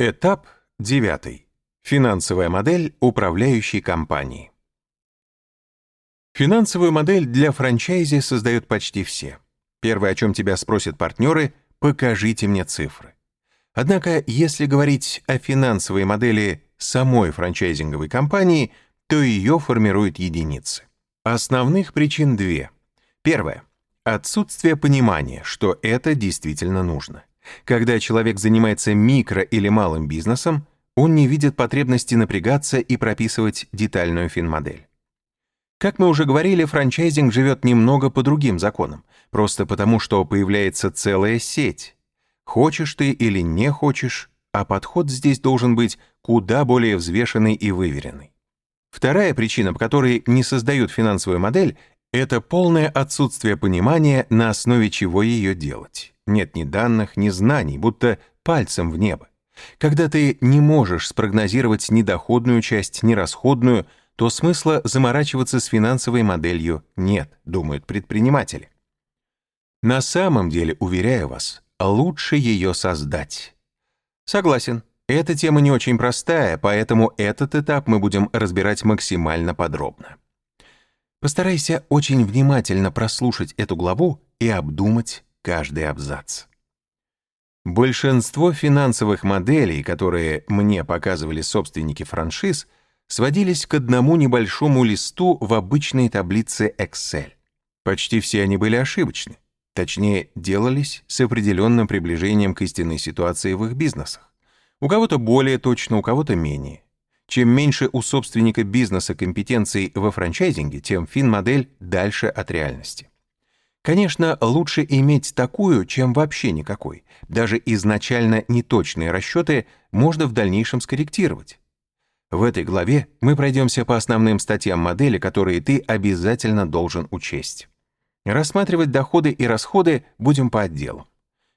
Этап 9. Финансовая модель управляющей компании. Финансовую модель для франчайзи создают почти все. Первое, о чем тебя спросят партнеры, покажите мне цифры. Однако, если говорить о финансовой модели самой франчайзинговой компании, то ее формируют единицы. Основных причин две. Первое. Отсутствие понимания, что это действительно нужно. Когда человек занимается микро или малым бизнесом, он не видит потребности напрягаться и прописывать детальную финмодель. Как мы уже говорили, франчайзинг живет немного по другим законам, просто потому что появляется целая сеть. Хочешь ты или не хочешь, а подход здесь должен быть куда более взвешенный и выверенный. Вторая причина, по которой не создают финансовую модель, это полное отсутствие понимания, на основе чего ее делать. Нет ни данных, ни знаний, будто пальцем в небо. Когда ты не можешь спрогнозировать ни доходную часть, ни расходную, то смысла заморачиваться с финансовой моделью нет, думают предприниматели. На самом деле, уверяю вас, лучше ее создать. Согласен, эта тема не очень простая, поэтому этот этап мы будем разбирать максимально подробно. Постарайся очень внимательно прослушать эту главу и обдумать каждый абзац. Большинство финансовых моделей, которые мне показывали собственники франшиз, сводились к одному небольшому листу в обычной таблице Excel. Почти все они были ошибочны. Точнее, делались с определенным приближением к истинной ситуации в их бизнесах. У кого-то более точно, у кого-то менее. Чем меньше у собственника бизнеса компетенций во франчайзинге, тем фин-модель дальше от реальности. Конечно, лучше иметь такую, чем вообще никакой. Даже изначально неточные расчеты можно в дальнейшем скорректировать. В этой главе мы пройдемся по основным статьям модели, которые ты обязательно должен учесть. Рассматривать доходы и расходы будем по отделам.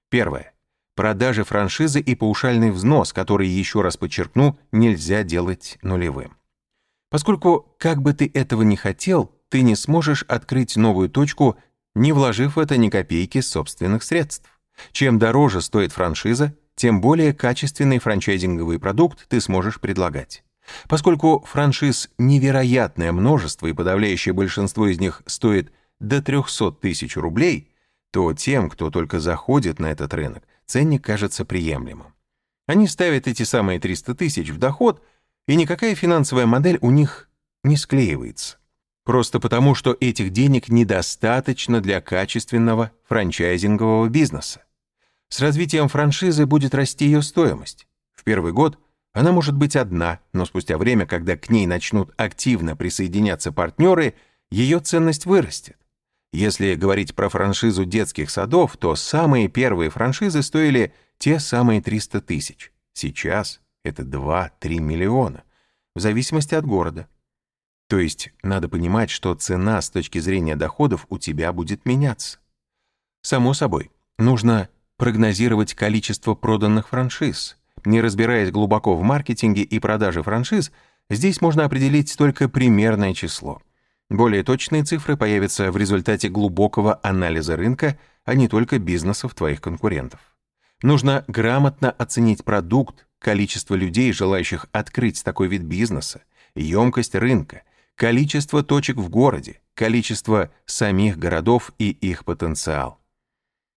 Первое. Продажи франшизы и паушальный взнос, который, еще раз подчеркну, нельзя делать нулевым. Поскольку, как бы ты этого не хотел, ты не сможешь открыть новую точку не вложив в это ни копейки собственных средств. Чем дороже стоит франшиза, тем более качественный франчайзинговый продукт ты сможешь предлагать. Поскольку франшиз невероятное множество и подавляющее большинство из них стоит до 300 тысяч рублей, то тем, кто только заходит на этот рынок, ценник кажется приемлемым. Они ставят эти самые 300 тысяч в доход, и никакая финансовая модель у них не склеивается. Просто потому, что этих денег недостаточно для качественного франчайзингового бизнеса. С развитием франшизы будет расти ее стоимость. В первый год она может быть одна, но спустя время, когда к ней начнут активно присоединяться партнеры, ее ценность вырастет. Если говорить про франшизу детских садов, то самые первые франшизы стоили те самые 300 тысяч. Сейчас это 2-3 миллиона, в зависимости от города. То есть надо понимать, что цена с точки зрения доходов у тебя будет меняться. Само собой, нужно прогнозировать количество проданных франшиз. Не разбираясь глубоко в маркетинге и продаже франшиз, здесь можно определить только примерное число. Более точные цифры появятся в результате глубокого анализа рынка, а не только бизнесов твоих конкурентов. Нужно грамотно оценить продукт, количество людей, желающих открыть такой вид бизнеса, емкость рынка, количество точек в городе, количество самих городов и их потенциал.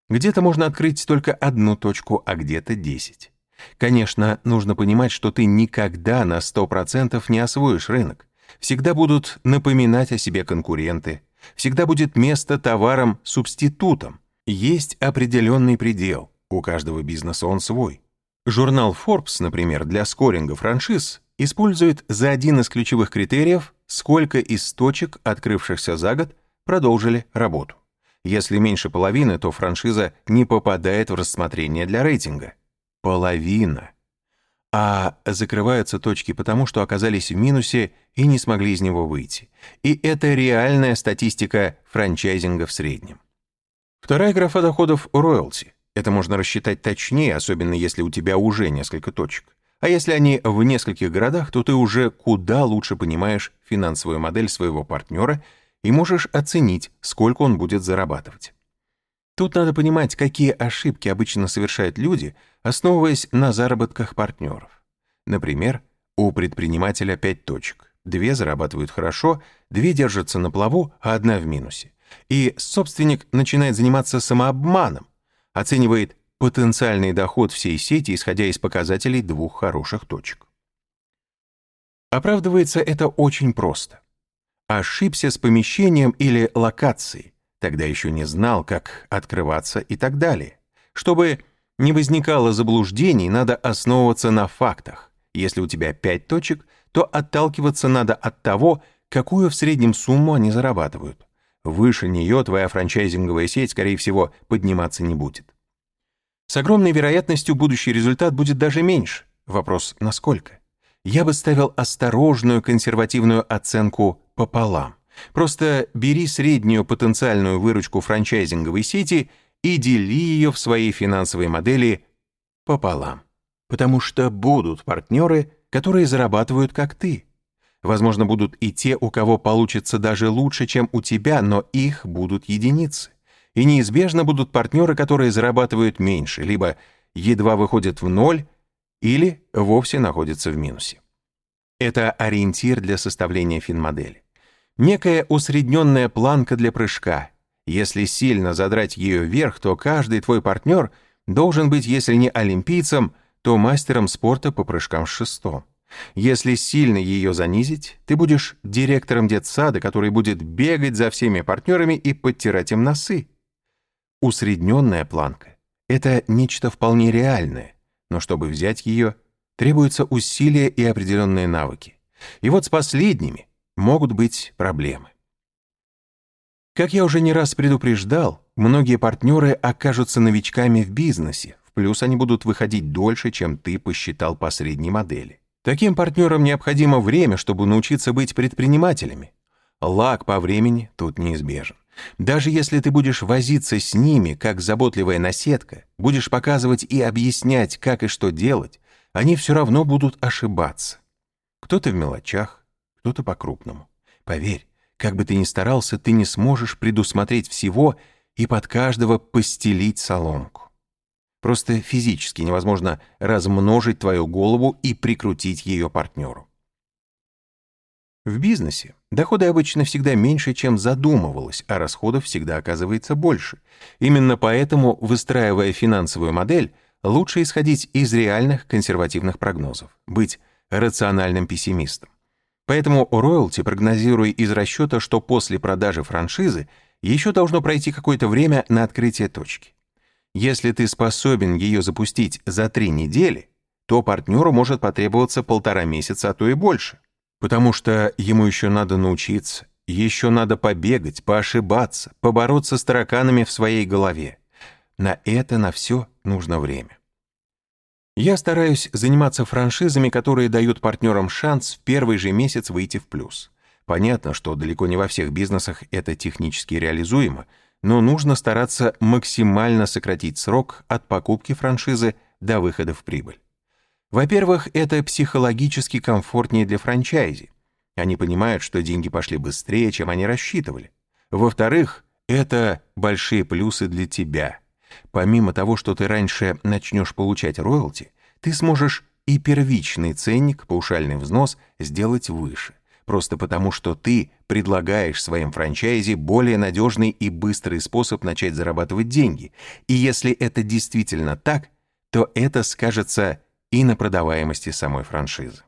Где-то можно открыть только одну точку, а где-то 10. Конечно, нужно понимать, что ты никогда на 100% не освоишь рынок. Всегда будут напоминать о себе конкуренты. Всегда будет место товаром-субститутом. Есть определенный предел. У каждого бизнеса он свой. Журнал Forbes, например, для скоринга франшиз использует за один из ключевых критериев сколько из точек, открывшихся за год, продолжили работу. Если меньше половины, то франшиза не попадает в рассмотрение для рейтинга. Половина. А закрываются точки потому, что оказались в минусе и не смогли из него выйти. И это реальная статистика франчайзинга в среднем. Вторая графа доходов — роялти. Это можно рассчитать точнее, особенно если у тебя уже несколько точек. А если они в нескольких городах, то ты уже куда лучше понимаешь финансовую модель своего партнера и можешь оценить, сколько он будет зарабатывать. Тут надо понимать, какие ошибки обычно совершают люди, основываясь на заработках партнеров. Например, у предпринимателя 5 точек. Две зарабатывают хорошо, две держатся на плаву, а одна в минусе. И собственник начинает заниматься самообманом, оценивает потенциальный доход всей сети, исходя из показателей двух хороших точек. Оправдывается это очень просто. Ошибся с помещением или локацией, тогда еще не знал, как открываться и так далее. Чтобы не возникало заблуждений, надо основываться на фактах. Если у тебя пять точек, то отталкиваться надо от того, какую в среднем сумму они зарабатывают. Выше нее твоя франчайзинговая сеть, скорее всего, подниматься не будет. С огромной вероятностью будущий результат будет даже меньше. Вопрос, насколько? Я бы ставил осторожную консервативную оценку пополам. Просто бери среднюю потенциальную выручку франчайзинговой сети и дели ее в своей финансовой модели пополам. Потому что будут партнеры, которые зарабатывают как ты. Возможно, будут и те, у кого получится даже лучше, чем у тебя, но их будут единицы и неизбежно будут партнеры, которые зарабатывают меньше, либо едва выходят в ноль, или вовсе находятся в минусе. Это ориентир для составления финмодели. Некая усредненная планка для прыжка. Если сильно задрать ее вверх, то каждый твой партнер должен быть, если не олимпийцем, то мастером спорта по прыжкам с шестом. Если сильно ее занизить, ты будешь директором детсада, который будет бегать за всеми партнерами и подтирать им носы. Усредненная планка — это нечто вполне реальное, но чтобы взять ее, требуются усилия и определенные навыки. И вот с последними могут быть проблемы. Как я уже не раз предупреждал, многие партнеры окажутся новичками в бизнесе, в плюс они будут выходить дольше, чем ты посчитал по средней модели. Таким партнерам необходимо время, чтобы научиться быть предпринимателями. Лаг по времени тут неизбежен. Даже если ты будешь возиться с ними, как заботливая наседка, будешь показывать и объяснять, как и что делать, они все равно будут ошибаться. Кто-то в мелочах, кто-то по-крупному. Поверь, как бы ты ни старался, ты не сможешь предусмотреть всего и под каждого постелить соломку. Просто физически невозможно размножить твою голову и прикрутить ее партнеру. В бизнесе доходы обычно всегда меньше, чем задумывалось, а расходов всегда оказывается больше. Именно поэтому, выстраивая финансовую модель, лучше исходить из реальных консервативных прогнозов, быть рациональным пессимистом. Поэтому роялти прогнозируя из расчета, что после продажи франшизы еще должно пройти какое-то время на открытие точки. Если ты способен ее запустить за три недели, то партнеру может потребоваться полтора месяца, а то и больше – Потому что ему еще надо научиться, еще надо побегать, поошибаться, побороться с тараканами в своей голове. На это, на все нужно время. Я стараюсь заниматься франшизами, которые дают партнерам шанс в первый же месяц выйти в плюс. Понятно, что далеко не во всех бизнесах это технически реализуемо, но нужно стараться максимально сократить срок от покупки франшизы до выхода в прибыль. Во-первых, это психологически комфортнее для франчайзи. Они понимают, что деньги пошли быстрее, чем они рассчитывали. Во-вторых, это большие плюсы для тебя. Помимо того, что ты раньше начнешь получать роялти, ты сможешь и первичный ценник, паушальный взнос, сделать выше. Просто потому, что ты предлагаешь своим франчайзи более надежный и быстрый способ начать зарабатывать деньги. И если это действительно так, то это скажется и на продаваемости самой франшизы.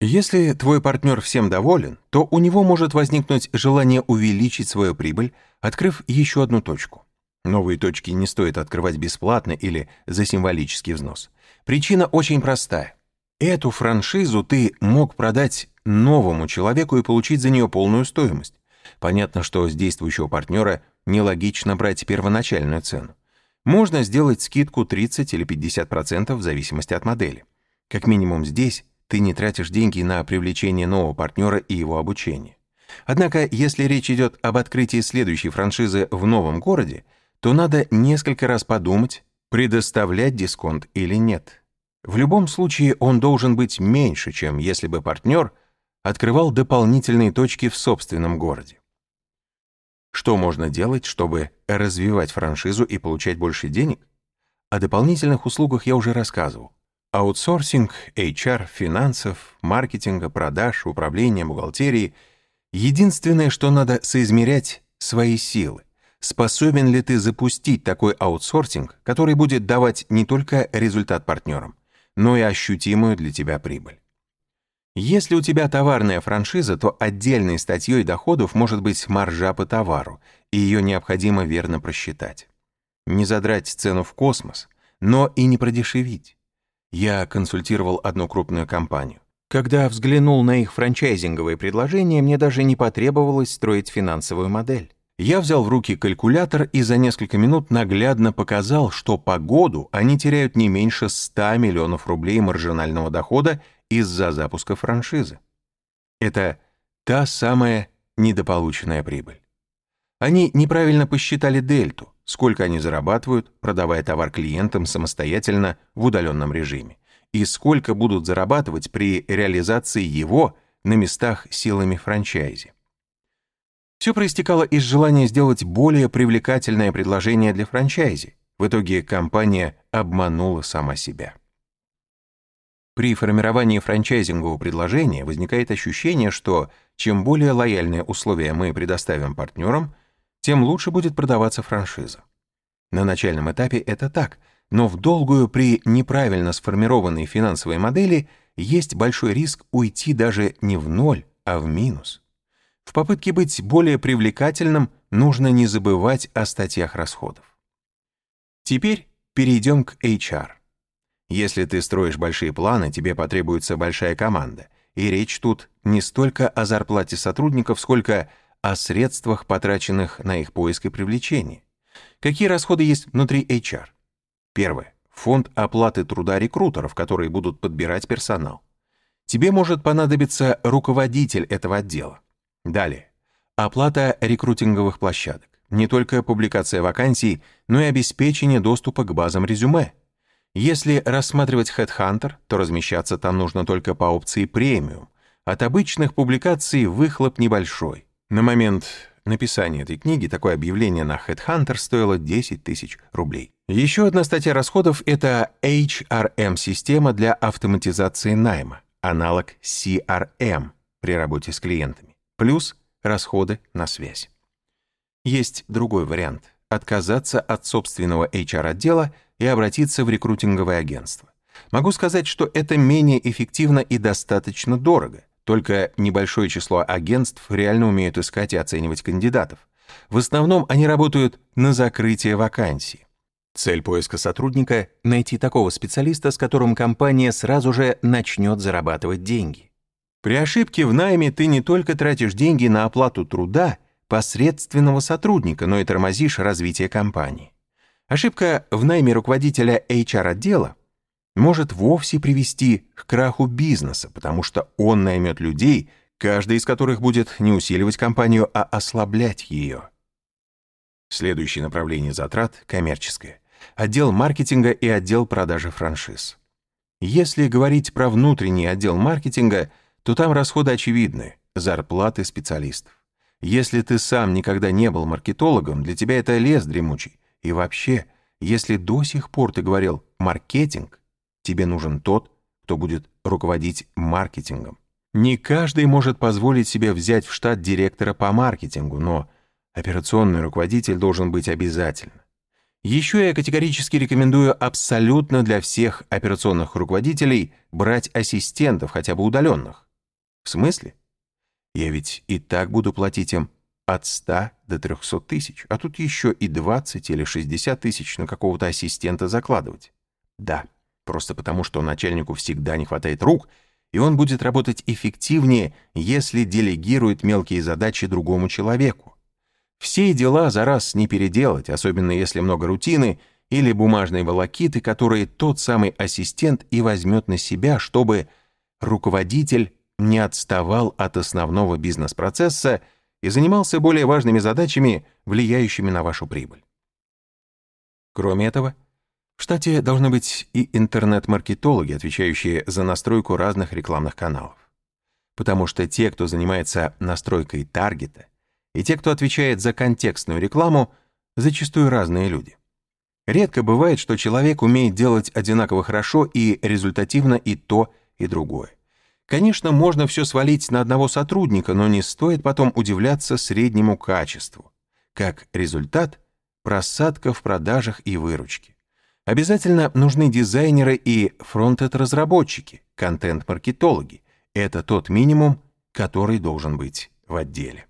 Если твой партнер всем доволен, то у него может возникнуть желание увеличить свою прибыль, открыв еще одну точку. Новые точки не стоит открывать бесплатно или за символический взнос. Причина очень простая. Эту франшизу ты мог продать новому человеку и получить за нее полную стоимость. Понятно, что с действующего партнера нелогично брать первоначальную цену. Можно сделать скидку 30 или 50% в зависимости от модели. Как минимум здесь ты не тратишь деньги на привлечение нового партнера и его обучение. Однако, если речь идет об открытии следующей франшизы в новом городе, то надо несколько раз подумать, предоставлять дисконт или нет. В любом случае он должен быть меньше, чем если бы партнер открывал дополнительные точки в собственном городе. Что можно делать, чтобы развивать франшизу и получать больше денег? О дополнительных услугах я уже рассказывал. Аутсорсинг, HR, финансов, маркетинга, продаж, управления, бухгалтерии. Единственное, что надо соизмерять — свои силы. Способен ли ты запустить такой аутсорсинг, который будет давать не только результат партнерам, но и ощутимую для тебя прибыль? Если у тебя товарная франшиза, то отдельной статьей доходов может быть маржа по товару, и ее необходимо верно просчитать. Не задрать цену в космос, но и не продешевить. Я консультировал одну крупную компанию. Когда взглянул на их франчайзинговые предложения, мне даже не потребовалось строить финансовую модель. Я взял в руки калькулятор и за несколько минут наглядно показал, что по году они теряют не меньше 100 миллионов рублей маржинального дохода из-за запуска франшизы. Это та самая недополученная прибыль. Они неправильно посчитали дельту, сколько они зарабатывают, продавая товар клиентам самостоятельно в удаленном режиме, и сколько будут зарабатывать при реализации его на местах силами франчайзи. Все проистекало из желания сделать более привлекательное предложение для франчайзи. В итоге компания обманула сама себя. При формировании франчайзингового предложения возникает ощущение, что чем более лояльные условия мы предоставим партнерам, тем лучше будет продаваться франшиза. На начальном этапе это так, но в долгую при неправильно сформированной финансовой модели есть большой риск уйти даже не в ноль, а в минус. В попытке быть более привлекательным нужно не забывать о статьях расходов. Теперь перейдем к HR. Если ты строишь большие планы, тебе потребуется большая команда. И речь тут не столько о зарплате сотрудников, сколько о средствах, потраченных на их поиск и привлечение. Какие расходы есть внутри HR? Первое. Фонд оплаты труда рекрутеров, которые будут подбирать персонал. Тебе может понадобиться руководитель этого отдела. Далее. Оплата рекрутинговых площадок. Не только публикация вакансий, но и обеспечение доступа к базам резюме. Если рассматривать Headhunter, то размещаться там нужно только по опции премиум. От обычных публикаций выхлоп небольшой. На момент написания этой книги такое объявление на Headhunter стоило 10 тысяч рублей. Еще одна статья расходов — это HRM-система для автоматизации найма, аналог CRM при работе с клиентами плюс расходы на связь. Есть другой вариант — отказаться от собственного HR-отдела и обратиться в рекрутинговое агентство. Могу сказать, что это менее эффективно и достаточно дорого, только небольшое число агентств реально умеют искать и оценивать кандидатов. В основном они работают на закрытие вакансий. Цель поиска сотрудника — найти такого специалиста, с которым компания сразу же начнет зарабатывать деньги. При ошибке в найме ты не только тратишь деньги на оплату труда посредственного сотрудника, но и тормозишь развитие компании. Ошибка в найме руководителя HR-отдела может вовсе привести к краху бизнеса, потому что он наймет людей, каждый из которых будет не усиливать компанию, а ослаблять ее. Следующее направление затрат — коммерческое. Отдел маркетинга и отдел продажи франшиз. Если говорить про внутренний отдел маркетинга — то там расходы очевидны — зарплаты специалистов. Если ты сам никогда не был маркетологом, для тебя это лес дремучий. И вообще, если до сих пор ты говорил «маркетинг», тебе нужен тот, кто будет руководить маркетингом. Не каждый может позволить себе взять в штат директора по маркетингу, но операционный руководитель должен быть обязательно. Еще я категорически рекомендую абсолютно для всех операционных руководителей брать ассистентов, хотя бы удаленных. В смысле? Я ведь и так буду платить им от 100 до 300 тысяч, а тут еще и 20 или 60 тысяч на какого-то ассистента закладывать. Да, просто потому, что начальнику всегда не хватает рук, и он будет работать эффективнее, если делегирует мелкие задачи другому человеку. Все дела за раз не переделать, особенно если много рутины или бумажной волокиты, которые тот самый ассистент и возьмет на себя, чтобы руководитель не отставал от основного бизнес-процесса и занимался более важными задачами, влияющими на вашу прибыль. Кроме этого, в штате должны быть и интернет-маркетологи, отвечающие за настройку разных рекламных каналов. Потому что те, кто занимается настройкой таргета, и те, кто отвечает за контекстную рекламу, зачастую разные люди. Редко бывает, что человек умеет делать одинаково хорошо и результативно и то, и другое. Конечно, можно все свалить на одного сотрудника, но не стоит потом удивляться среднему качеству. Как результат – просадка в продажах и выручке. Обязательно нужны дизайнеры и фронтенд-разработчики, контент-маркетологи. Это тот минимум, который должен быть в отделе.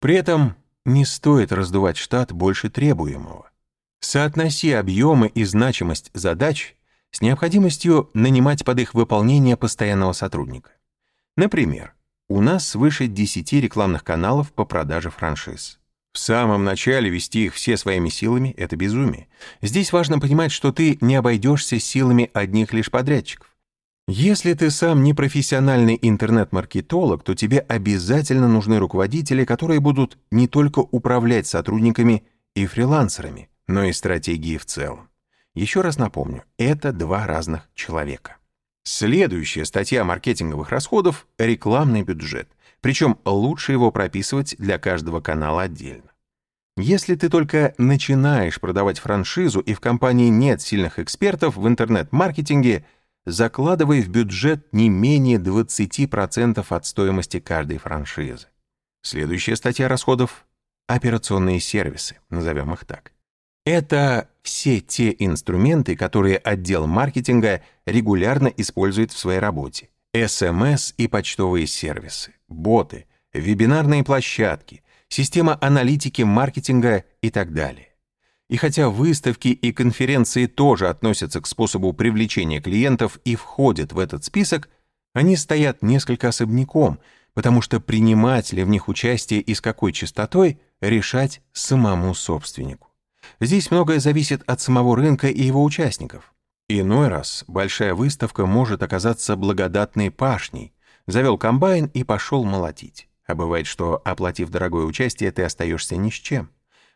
При этом не стоит раздувать штат больше требуемого. Соотноси объемы и значимость задач с необходимостью нанимать под их выполнение постоянного сотрудника. Например, у нас свыше 10 рекламных каналов по продаже франшиз. В самом начале вести их все своими силами — это безумие. Здесь важно понимать, что ты не обойдешься силами одних лишь подрядчиков. Если ты сам не профессиональный интернет-маркетолог, то тебе обязательно нужны руководители, которые будут не только управлять сотрудниками и фрилансерами, но и стратегией в целом. Еще раз напомню, это два разных человека. Следующая статья маркетинговых расходов — рекламный бюджет. Причем лучше его прописывать для каждого канала отдельно. Если ты только начинаешь продавать франшизу и в компании нет сильных экспертов в интернет-маркетинге, закладывай в бюджет не менее 20% от стоимости каждой франшизы. Следующая статья расходов — операционные сервисы, назовем их так. Это все те инструменты, которые отдел маркетинга регулярно использует в своей работе. СМС и почтовые сервисы, боты, вебинарные площадки, система аналитики маркетинга и так далее. И хотя выставки и конференции тоже относятся к способу привлечения клиентов и входят в этот список, они стоят несколько особняком, потому что принимать ли в них участие и с какой частотой решать самому собственнику. Здесь многое зависит от самого рынка и его участников. Иной раз большая выставка может оказаться благодатной пашней. Завел комбайн и пошел молотить. А бывает, что, оплатив дорогое участие, ты остаешься ни с чем.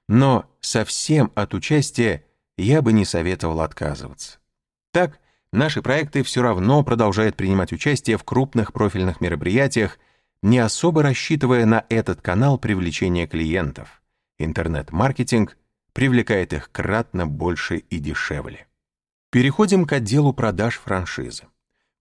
Но совсем от участия я бы не советовал отказываться. Так, наши проекты все равно продолжают принимать участие в крупных профильных мероприятиях, не особо рассчитывая на этот канал привлечения клиентов. Интернет-маркетинг привлекает их кратно больше и дешевле. Переходим к отделу продаж франшизы.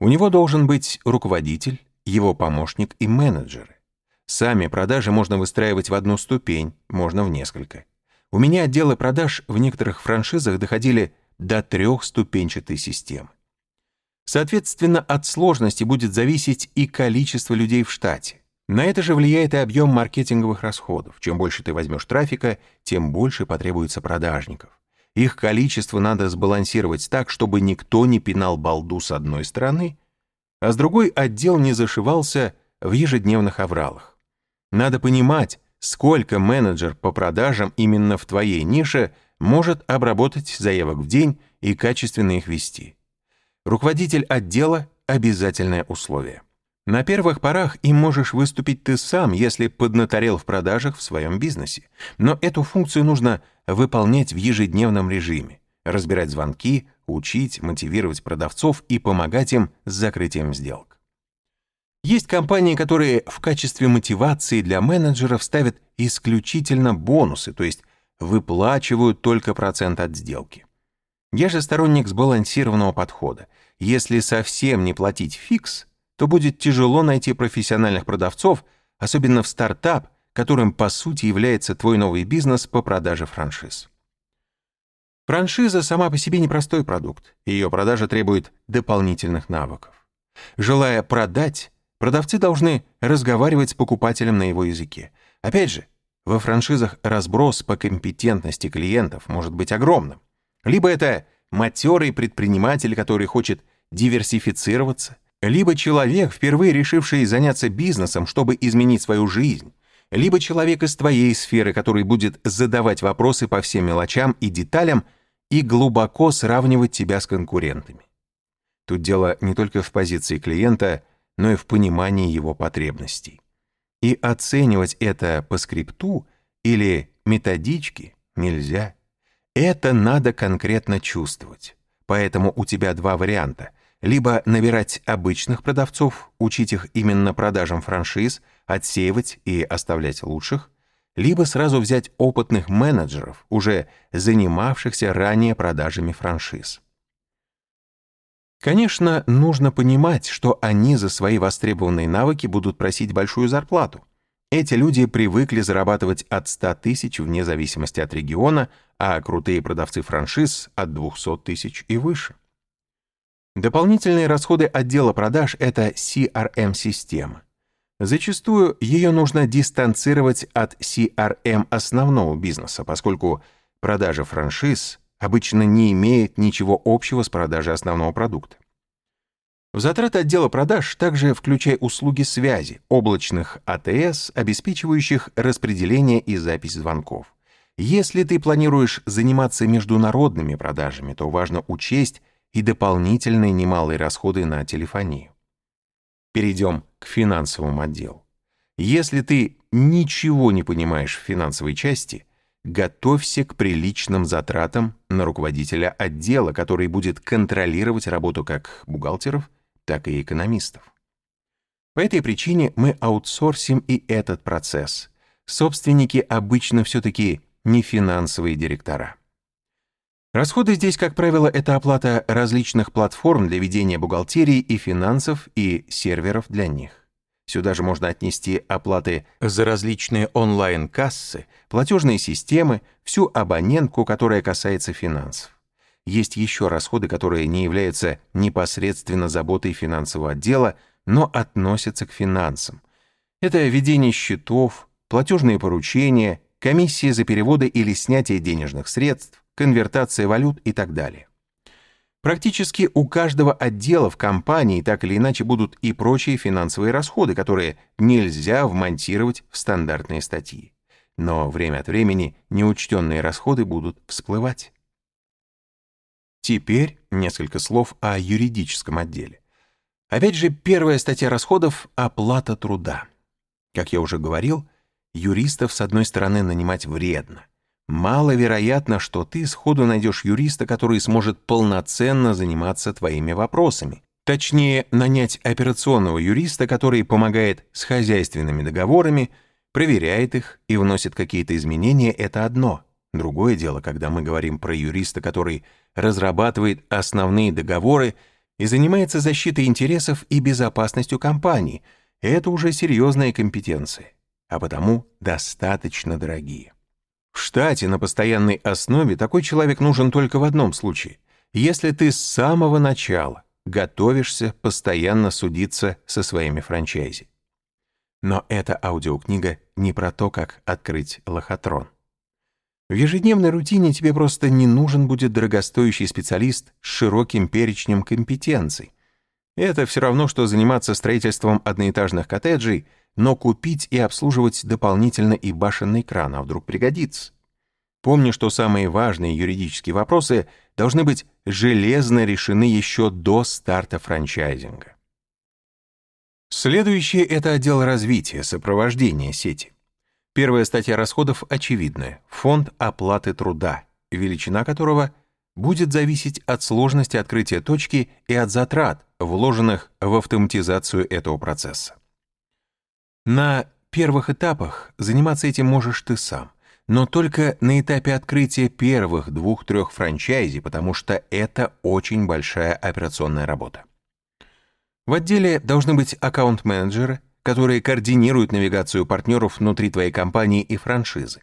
У него должен быть руководитель, его помощник и менеджеры. Сами продажи можно выстраивать в одну ступень, можно в несколько. У меня отделы продаж в некоторых франшизах доходили до трехступенчатой системы. Соответственно, от сложности будет зависеть и количество людей в штате. На это же влияет и объем маркетинговых расходов. Чем больше ты возьмешь трафика, тем больше потребуется продажников. Их количество надо сбалансировать так, чтобы никто не пинал балду с одной стороны, а с другой отдел не зашивался в ежедневных авралах. Надо понимать, сколько менеджер по продажам именно в твоей нише может обработать заявок в день и качественно их вести. Руководитель отдела – обязательное условие. На первых порах им можешь выступить ты сам, если поднаторел в продажах в своем бизнесе. Но эту функцию нужно выполнять в ежедневном режиме. Разбирать звонки, учить, мотивировать продавцов и помогать им с закрытием сделок. Есть компании, которые в качестве мотивации для менеджеров ставят исключительно бонусы, то есть выплачивают только процент от сделки. Я же сторонник сбалансированного подхода. Если совсем не платить фикс – то будет тяжело найти профессиональных продавцов, особенно в стартап, которым по сути является твой новый бизнес по продаже франшиз. Франшиза сама по себе непростой продукт, и ее продажа требует дополнительных навыков. Желая продать, продавцы должны разговаривать с покупателем на его языке. Опять же, во франшизах разброс по компетентности клиентов может быть огромным. Либо это матерый предприниматель, который хочет диверсифицироваться, либо человек, впервые решивший заняться бизнесом, чтобы изменить свою жизнь, либо человек из твоей сферы, который будет задавать вопросы по всем мелочам и деталям и глубоко сравнивать тебя с конкурентами. Тут дело не только в позиции клиента, но и в понимании его потребностей. И оценивать это по скрипту или методичке нельзя. Это надо конкретно чувствовать. Поэтому у тебя два варианта — либо набирать обычных продавцов, учить их именно продажам франшиз, отсеивать и оставлять лучших, либо сразу взять опытных менеджеров, уже занимавшихся ранее продажами франшиз. Конечно, нужно понимать, что они за свои востребованные навыки будут просить большую зарплату. Эти люди привыкли зарабатывать от 100 тысяч вне зависимости от региона, а крутые продавцы франшиз от 200 тысяч и выше. Дополнительные расходы отдела продаж — это CRM-система. Зачастую ее нужно дистанцировать от CRM основного бизнеса, поскольку продажа франшиз обычно не имеет ничего общего с продажей основного продукта. В затраты отдела продаж также включай услуги связи, облачных АТС, обеспечивающих распределение и запись звонков. Если ты планируешь заниматься международными продажами, то важно учесть и дополнительные немалые расходы на телефонию. Перейдем к финансовому отделу. Если ты ничего не понимаешь в финансовой части, готовься к приличным затратам на руководителя отдела, который будет контролировать работу как бухгалтеров, так и экономистов. По этой причине мы аутсорсим и этот процесс. Собственники обычно все-таки не финансовые директора. Расходы здесь, как правило, это оплата различных платформ для ведения бухгалтерии и финансов и серверов для них. Сюда же можно отнести оплаты за различные онлайн-кассы, платежные системы, всю абонентку, которая касается финансов. Есть еще расходы, которые не являются непосредственно заботой финансового отдела, но относятся к финансам. Это ведение счетов, платежные поручения, комиссии за переводы или снятие денежных средств, конвертация валют и так далее. Практически у каждого отдела в компании так или иначе будут и прочие финансовые расходы, которые нельзя вмонтировать в стандартные статьи. Но время от времени неучтенные расходы будут всплывать. Теперь несколько слов о юридическом отделе. Опять же, первая статья расходов – оплата труда. Как я уже говорил, юристов, с одной стороны, нанимать вредно. Маловероятно, что ты сходу найдешь юриста, который сможет полноценно заниматься твоими вопросами. Точнее, нанять операционного юриста, который помогает с хозяйственными договорами, проверяет их и вносит какие-то изменения, это одно. Другое дело, когда мы говорим про юриста, который разрабатывает основные договоры и занимается защитой интересов и безопасностью компании. Это уже серьезные компетенции, а потому достаточно дорогие. В штате на постоянной основе такой человек нужен только в одном случае. Если ты с самого начала готовишься постоянно судиться со своими франчайзи. Но эта аудиокнига не про то, как открыть лохотрон. В ежедневной рутине тебе просто не нужен будет дорогостоящий специалист с широким перечнем компетенций. Это все равно, что заниматься строительством одноэтажных коттеджей — но купить и обслуживать дополнительно и башенный кран, а вдруг пригодится. Помни, что самые важные юридические вопросы должны быть железно решены еще до старта франчайзинга. Следующее — это отдел развития, сопровождения сети. Первая статья расходов очевидная — фонд оплаты труда, величина которого будет зависеть от сложности открытия точки и от затрат, вложенных в автоматизацию этого процесса. На первых этапах заниматься этим можешь ты сам, но только на этапе открытия первых двух-трех франчайзи, потому что это очень большая операционная работа. В отделе должны быть аккаунт-менеджеры, которые координируют навигацию партнеров внутри твоей компании и франшизы.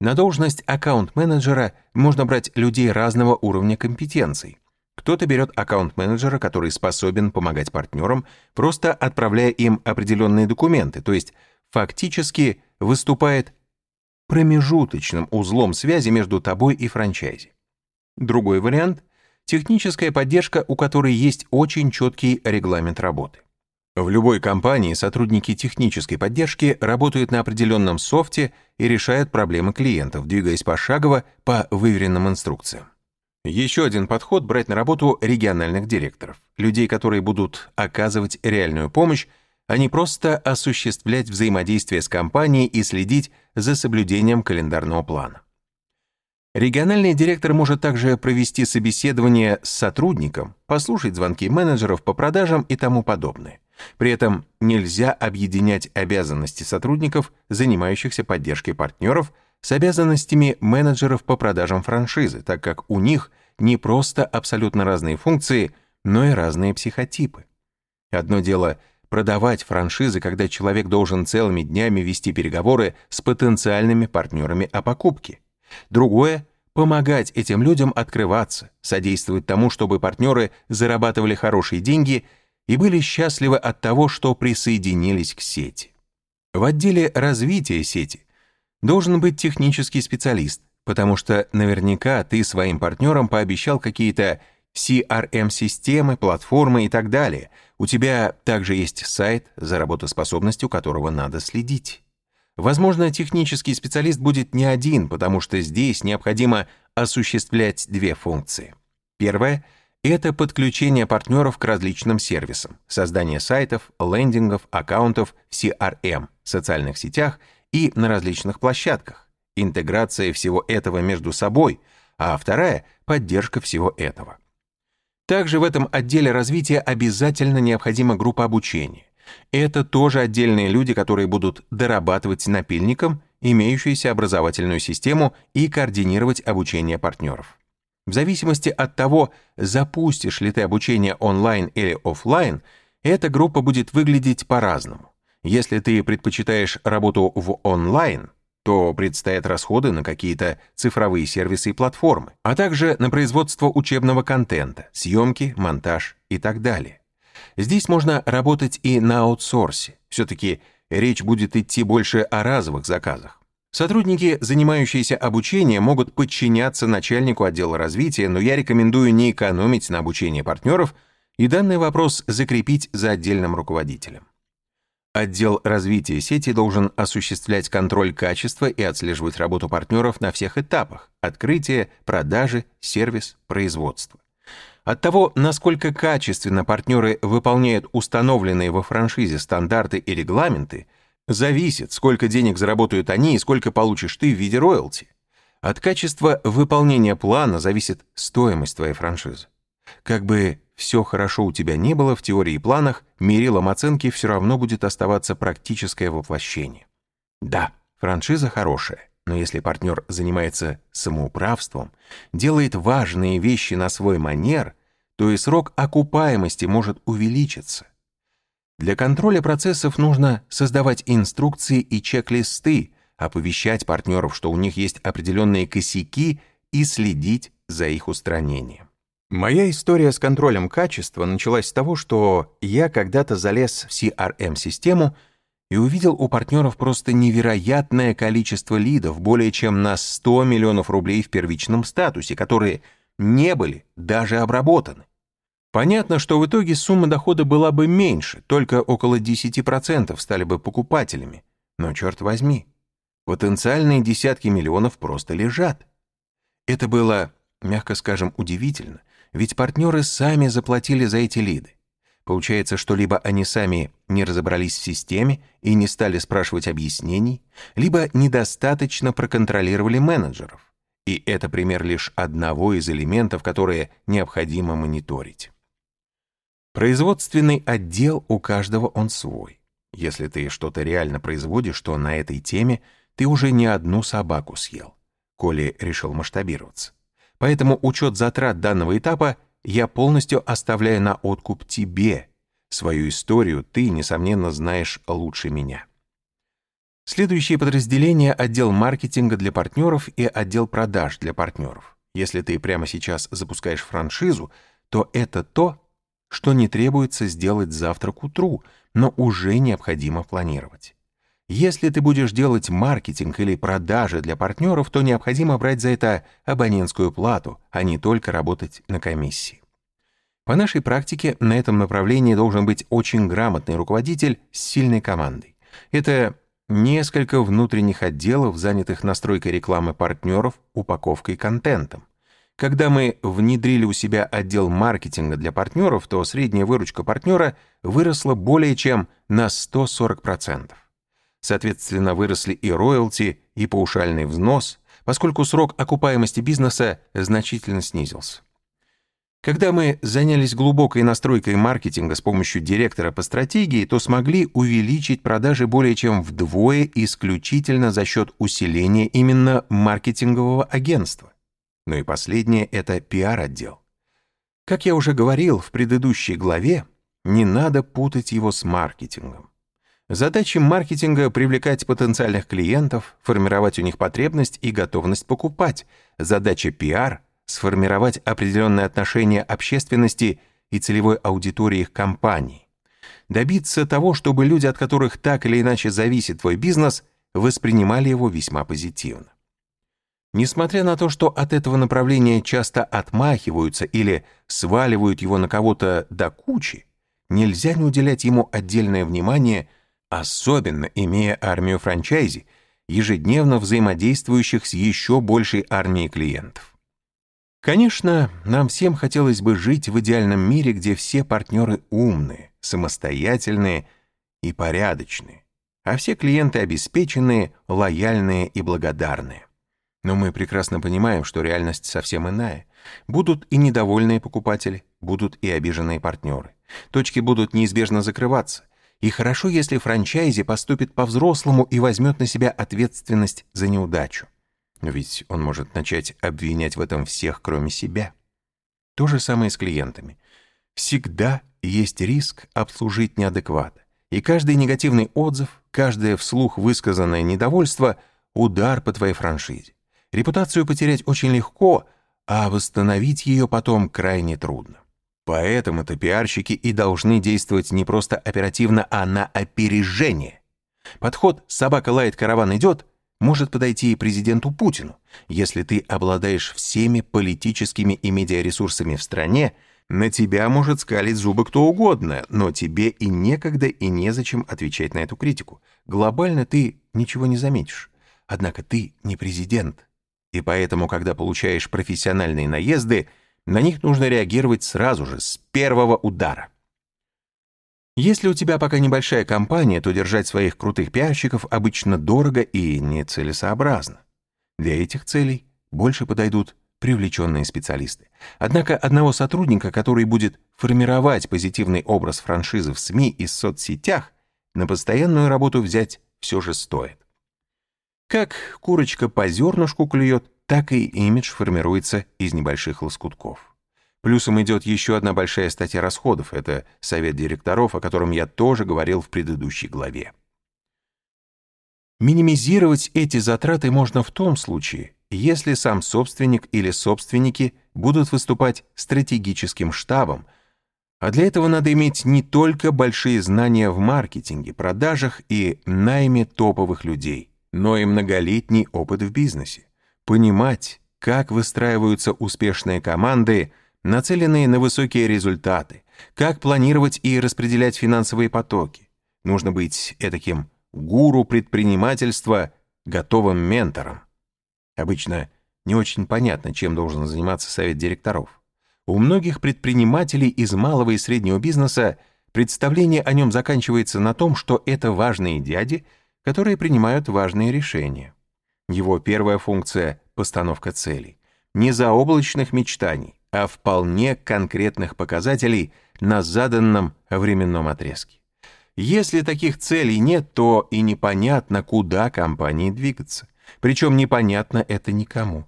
На должность аккаунт-менеджера можно брать людей разного уровня компетенций. Кто-то берет аккаунт-менеджера, который способен помогать партнерам, просто отправляя им определенные документы, то есть фактически выступает промежуточным узлом связи между тобой и франчайзи. Другой вариант — техническая поддержка, у которой есть очень четкий регламент работы. В любой компании сотрудники технической поддержки работают на определенном софте и решают проблемы клиентов, двигаясь пошагово по выверенным инструкциям. Еще один подход — брать на работу региональных директоров, людей, которые будут оказывать реальную помощь, а не просто осуществлять взаимодействие с компанией и следить за соблюдением календарного плана. Региональный директор может также провести собеседование с сотрудником, послушать звонки менеджеров по продажам и тому подобное. При этом нельзя объединять обязанности сотрудников, занимающихся поддержкой партнеров, с обязанностями менеджеров по продажам франшизы, так как у них не просто абсолютно разные функции, но и разные психотипы. Одно дело продавать франшизы, когда человек должен целыми днями вести переговоры с потенциальными партнерами о покупке. Другое — помогать этим людям открываться, содействовать тому, чтобы партнеры зарабатывали хорошие деньги и были счастливы от того, что присоединились к сети. В отделе развития сети должен быть технический специалист, потому что наверняка ты своим партнерам пообещал какие-то CRM-системы, платформы и так далее. У тебя также есть сайт, за работоспособностью которого надо следить. Возможно, технический специалист будет не один, потому что здесь необходимо осуществлять две функции. Первое — это подключение партнеров к различным сервисам, создание сайтов, лендингов, аккаунтов в CRM, социальных сетях и на различных площадках, интеграция всего этого между собой, а вторая — поддержка всего этого. Также в этом отделе развития обязательно необходима группа обучения. Это тоже отдельные люди, которые будут дорабатывать напильником имеющуюся образовательную систему и координировать обучение партнеров. В зависимости от того, запустишь ли ты обучение онлайн или офлайн, эта группа будет выглядеть по-разному. Если ты предпочитаешь работу в онлайн, то предстоят расходы на какие-то цифровые сервисы и платформы, а также на производство учебного контента, съемки, монтаж и так далее. Здесь можно работать и на аутсорсе. Все-таки речь будет идти больше о разовых заказах. Сотрудники, занимающиеся обучением, могут подчиняться начальнику отдела развития, но я рекомендую не экономить на обучении партнеров и данный вопрос закрепить за отдельным руководителем. Отдел развития сети должен осуществлять контроль качества и отслеживать работу партнеров на всех этапах – открытие, продажи, сервис, производство. От того, насколько качественно партнеры выполняют установленные во франшизе стандарты и регламенты, зависит, сколько денег заработают они и сколько получишь ты в виде роялти. От качества выполнения плана зависит стоимость твоей франшизы. Как бы все хорошо у тебя не было в теории и планах, мерилом оценки все равно будет оставаться практическое воплощение. Да, франшиза хорошая, но если партнер занимается самоуправством, делает важные вещи на свой манер, то и срок окупаемости может увеличиться. Для контроля процессов нужно создавать инструкции и чек-листы, оповещать партнеров, что у них есть определенные косяки и следить за их устранением. Моя история с контролем качества началась с того, что я когда-то залез в CRM-систему и увидел у партнеров просто невероятное количество лидов, более чем на 100 миллионов рублей в первичном статусе, которые не были даже обработаны. Понятно, что в итоге сумма дохода была бы меньше, только около 10% стали бы покупателями. Но черт возьми, потенциальные десятки миллионов просто лежат. Это было, мягко скажем, удивительно, ведь партнеры сами заплатили за эти лиды. Получается, что либо они сами не разобрались в системе и не стали спрашивать объяснений, либо недостаточно проконтролировали менеджеров. И это пример лишь одного из элементов, которые необходимо мониторить. Производственный отдел у каждого он свой. Если ты что-то реально производишь, то на этой теме ты уже не одну собаку съел. Коли решил масштабироваться. Поэтому учет затрат данного этапа я полностью оставляю на откуп тебе. Свою историю ты, несомненно, знаешь лучше меня. Следующие подразделения — отдел маркетинга для партнеров и отдел продаж для партнеров. Если ты прямо сейчас запускаешь франшизу, то это то, что не требуется сделать завтра к утру, но уже необходимо планировать. Если ты будешь делать маркетинг или продажи для партнеров, то необходимо брать за это абонентскую плату, а не только работать на комиссии. По нашей практике на этом направлении должен быть очень грамотный руководитель с сильной командой. Это несколько внутренних отделов, занятых настройкой рекламы партнеров, упаковкой контентом. Когда мы внедрили у себя отдел маркетинга для партнеров, то средняя выручка партнера выросла более чем на 140%. Соответственно, выросли и роялти, и паушальный взнос, поскольку срок окупаемости бизнеса значительно снизился. Когда мы занялись глубокой настройкой маркетинга с помощью директора по стратегии, то смогли увеличить продажи более чем вдвое исключительно за счет усиления именно маркетингового агентства. Ну и последнее — это пиар-отдел. Как я уже говорил в предыдущей главе, не надо путать его с маркетингом. Задача маркетинга — привлекать потенциальных клиентов, формировать у них потребность и готовность покупать. Задача пиар — сформировать определенное отношение общественности и целевой аудитории их компании. Добиться того, чтобы люди, от которых так или иначе зависит твой бизнес, воспринимали его весьма позитивно. Несмотря на то, что от этого направления часто отмахиваются или сваливают его на кого-то до кучи, нельзя не уделять ему отдельное внимание, особенно имея армию франчайзи, ежедневно взаимодействующих с еще большей армией клиентов. Конечно, нам всем хотелось бы жить в идеальном мире, где все партнеры умные, самостоятельные и порядочные, а все клиенты обеспеченные, лояльные и благодарные. Но мы прекрасно понимаем, что реальность совсем иная. Будут и недовольные покупатели, будут и обиженные партнеры. Точки будут неизбежно закрываться. И хорошо, если франчайзи поступит по-взрослому и возьмет на себя ответственность за неудачу. Но ведь он может начать обвинять в этом всех, кроме себя. То же самое с клиентами. Всегда есть риск обслужить неадекватно. И каждый негативный отзыв, каждое вслух высказанное недовольство — удар по твоей франшизе. Репутацию потерять очень легко, а восстановить ее потом крайне трудно. Поэтому-то пиарщики и должны действовать не просто оперативно, а на опережение. Подход «собака лает, караван идет» может подойти и президенту Путину. Если ты обладаешь всеми политическими и медиаресурсами в стране, на тебя может скалить зубы кто угодно, но тебе и некогда, и незачем отвечать на эту критику. Глобально ты ничего не заметишь. Однако ты не президент. И поэтому, когда получаешь профессиональные наезды, на них нужно реагировать сразу же, с первого удара. Если у тебя пока небольшая компания, то держать своих крутых пиарщиков обычно дорого и нецелесообразно. Для этих целей больше подойдут привлеченные специалисты. Однако одного сотрудника, который будет формировать позитивный образ франшизы в СМИ и соцсетях, на постоянную работу взять все же стоит. Как курочка по зернышку клюет, так и имидж формируется из небольших лоскутков. Плюсом идет еще одна большая статья расходов. Это совет директоров, о котором я тоже говорил в предыдущей главе. Минимизировать эти затраты можно в том случае, если сам собственник или собственники будут выступать стратегическим штабом, а для этого надо иметь не только большие знания в маркетинге, продажах и найме топовых людей, но и многолетний опыт в бизнесе. Понимать, как выстраиваются успешные команды – нацеленные на высокие результаты, как планировать и распределять финансовые потоки. Нужно быть этаким гуру предпринимательства, готовым ментором. Обычно не очень понятно, чем должен заниматься совет директоров. У многих предпринимателей из малого и среднего бизнеса представление о нем заканчивается на том, что это важные дяди, которые принимают важные решения. Его первая функция — постановка целей. Не заоблачных мечтаний, а вполне конкретных показателей на заданном временном отрезке. Если таких целей нет, то и непонятно, куда компании двигаться. Причем непонятно это никому.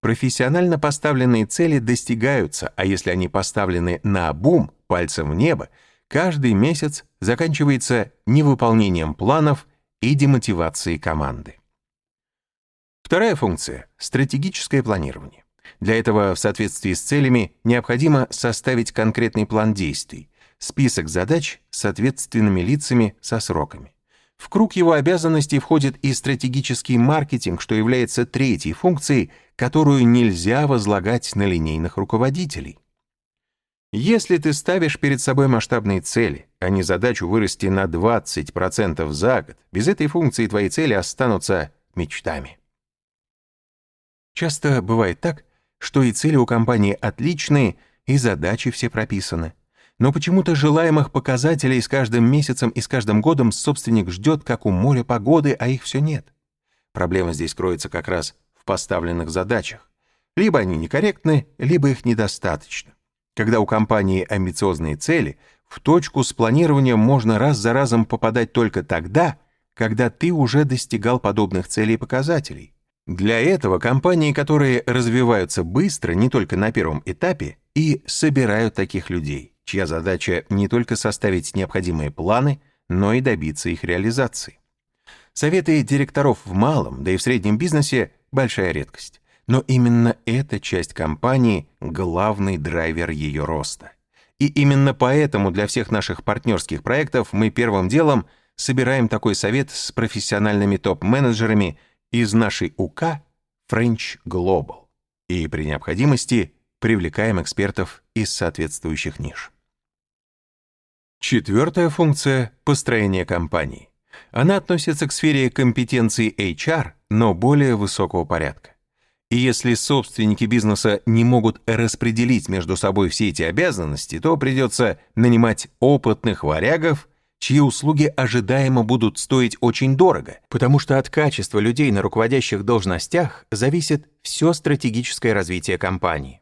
Профессионально поставленные цели достигаются, а если они поставлены на бум, пальцем в небо, каждый месяц заканчивается невыполнением планов и демотивацией команды. Вторая функция — стратегическое планирование. Для этого в соответствии с целями необходимо составить конкретный план действий, список задач с ответственными лицами со сроками. В круг его обязанностей входит и стратегический маркетинг, что является третьей функцией, которую нельзя возлагать на линейных руководителей. Если ты ставишь перед собой масштабные цели, а не задачу вырасти на 20% за год, без этой функции твои цели останутся мечтами. Часто бывает так, что и цели у компании отличные, и задачи все прописаны. Но почему-то желаемых показателей с каждым месяцем и с каждым годом собственник ждет, как у моря погоды, а их все нет. Проблема здесь кроется как раз в поставленных задачах. Либо они некорректны, либо их недостаточно. Когда у компании амбициозные цели, в точку с планированием можно раз за разом попадать только тогда, когда ты уже достигал подобных целей и показателей. Для этого компании, которые развиваются быстро, не только на первом этапе, и собирают таких людей, чья задача не только составить необходимые планы, но и добиться их реализации. Советы директоров в малом, да и в среднем бизнесе – большая редкость. Но именно эта часть компании – главный драйвер ее роста. И именно поэтому для всех наших партнерских проектов мы первым делом собираем такой совет с профессиональными топ-менеджерами из нашей УК French Global и при необходимости привлекаем экспертов из соответствующих ниш. Четвертая функция – построение компании. Она относится к сфере компетенций HR, но более высокого порядка. И если собственники бизнеса не могут распределить между собой все эти обязанности, то придется нанимать опытных варягов, чьи услуги ожидаемо будут стоить очень дорого, потому что от качества людей на руководящих должностях зависит все стратегическое развитие компании.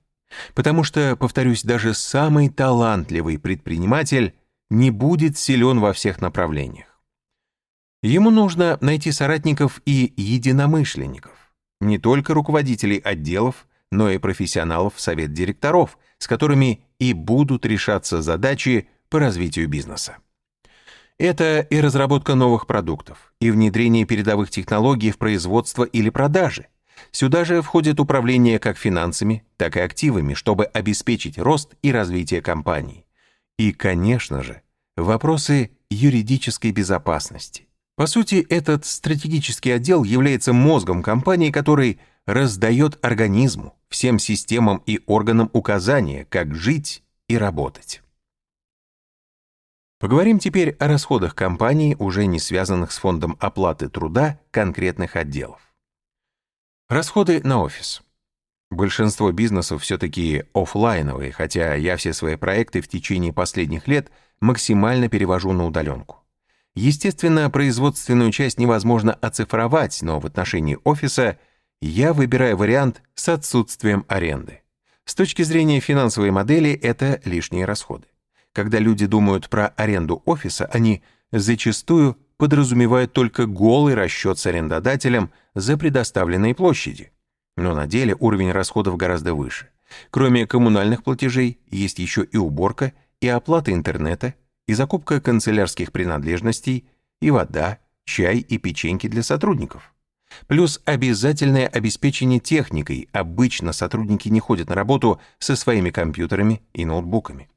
Потому что, повторюсь, даже самый талантливый предприниматель не будет силен во всех направлениях. Ему нужно найти соратников и единомышленников не только руководителей отделов, но и профессионалов совет директоров, с которыми и будут решаться задачи по развитию бизнеса. Это и разработка новых продуктов, и внедрение передовых технологий в производство или продажи. Сюда же входит управление как финансами, так и активами, чтобы обеспечить рост и развитие компании. И, конечно же, вопросы юридической безопасности. По сути, этот стратегический отдел является мозгом компании, который раздает организму, всем системам и органам указания, как жить и работать. Поговорим теперь о расходах компании, уже не связанных с фондом оплаты труда конкретных отделов. Расходы на офис. Большинство бизнесов все-таки офлайновые, хотя я все свои проекты в течение последних лет максимально перевожу на удаленку. Естественно, производственную часть невозможно оцифровать, но в отношении офиса я выбираю вариант с отсутствием аренды. С точки зрения финансовой модели это лишние расходы. Когда люди думают про аренду офиса, они зачастую подразумевают только голый расчет с арендодателем за предоставленные площади. Но на деле уровень расходов гораздо выше. Кроме коммунальных платежей, есть еще и уборка, и оплата интернета, и закупка канцелярских принадлежностей, и вода, чай и печеньки для сотрудников. Плюс обязательное обеспечение техникой. Обычно сотрудники не ходят на работу со своими компьютерами и ноутбуками.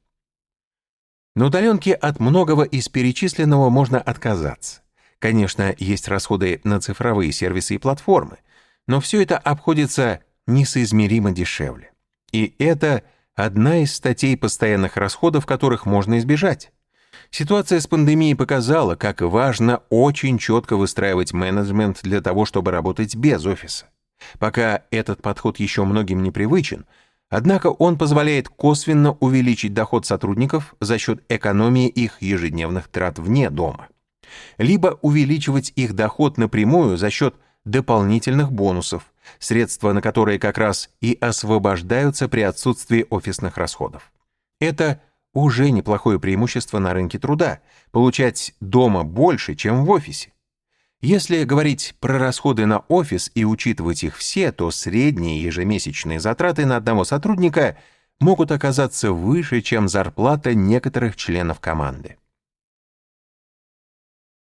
На удаленке от многого из перечисленного можно отказаться. Конечно, есть расходы на цифровые сервисы и платформы, но все это обходится несоизмеримо дешевле. И это одна из статей постоянных расходов, которых можно избежать. Ситуация с пандемией показала, как важно очень четко выстраивать менеджмент для того, чтобы работать без офиса. Пока этот подход еще многим не привычен, однако он позволяет косвенно увеличить доход сотрудников за счет экономии их ежедневных трат вне дома. Либо увеличивать их доход напрямую за счет дополнительных бонусов, средства на которые как раз и освобождаются при отсутствии офисных расходов. Это – уже неплохое преимущество на рынке труда – получать дома больше, чем в офисе. Если говорить про расходы на офис и учитывать их все, то средние ежемесячные затраты на одного сотрудника могут оказаться выше, чем зарплата некоторых членов команды.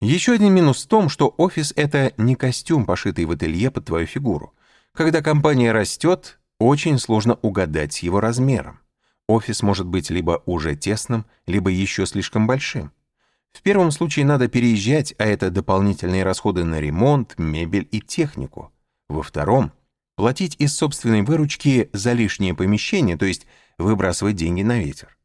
Еще один минус в том, что офис — это не костюм, пошитый в ателье под твою фигуру. Когда компания растет, очень сложно угадать его размером. Офис может быть либо уже тесным, либо еще слишком большим. В первом случае надо переезжать, а это дополнительные расходы на ремонт, мебель и технику. Во втором — платить из собственной выручки за лишнее помещение, то есть выбрасывать деньги на ветер.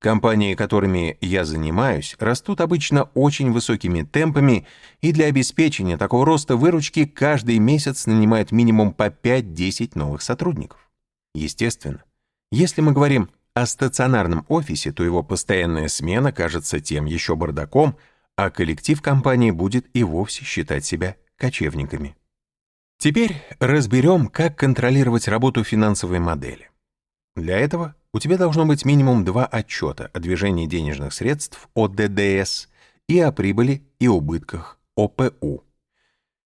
Компании, которыми я занимаюсь, растут обычно очень высокими темпами, и для обеспечения такого роста выручки каждый месяц нанимают минимум по 5-10 новых сотрудников. Естественно, если мы говорим о стационарном офисе, то его постоянная смена кажется тем еще бардаком, а коллектив компании будет и вовсе считать себя кочевниками. Теперь разберем, как контролировать работу финансовой модели. Для этого у тебя должно быть минимум два отчета о движении денежных средств ОДДС и о прибыли и убытках ОПУ.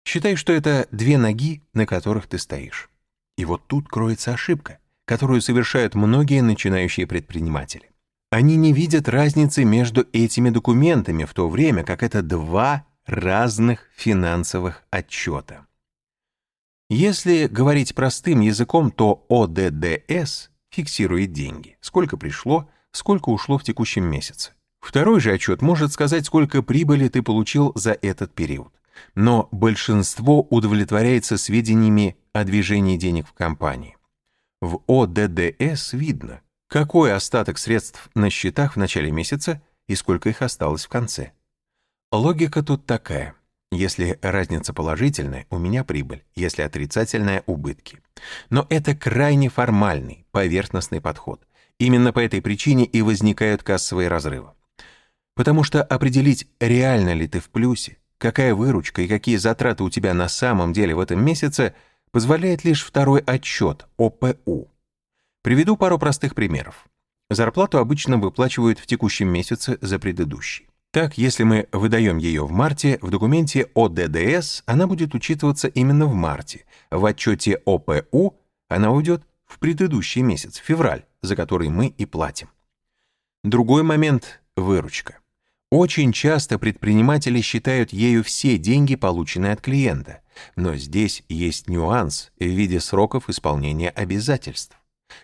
Считай, что это две ноги, на которых ты стоишь. И вот тут кроется ошибка, которую совершают многие начинающие предприниматели. Они не видят разницы между этими документами, в то время как это два разных финансовых отчета. Если говорить простым языком, то ОДДС фиксирует деньги, сколько пришло, сколько ушло в текущем месяце. Второй же отчет может сказать, сколько прибыли ты получил за этот период. Но большинство удовлетворяется сведениями о движении денег в компании. В ОДДС видно, какой остаток средств на счетах в начале месяца и сколько их осталось в конце. Логика тут такая. Если разница положительная, у меня прибыль, если отрицательная — убытки. Но это крайне формальный, поверхностный подход. Именно по этой причине и возникают кассовые разрывы. Потому что определить, реально ли ты в плюсе, какая выручка и какие затраты у тебя на самом деле в этом месяце, позволяет лишь второй отчет, ОПУ. Приведу пару простых примеров. Зарплату обычно выплачивают в текущем месяце за предыдущий. Так, если мы выдаем ее в марте, в документе ОДДС она будет учитываться именно в марте. В отчете ОПУ она уйдет в предыдущий месяц, февраль, за который мы и платим. Другой момент — выручка. Очень часто предприниматели считают ею все деньги, полученные от клиента. Но здесь есть нюанс в виде сроков исполнения обязательств.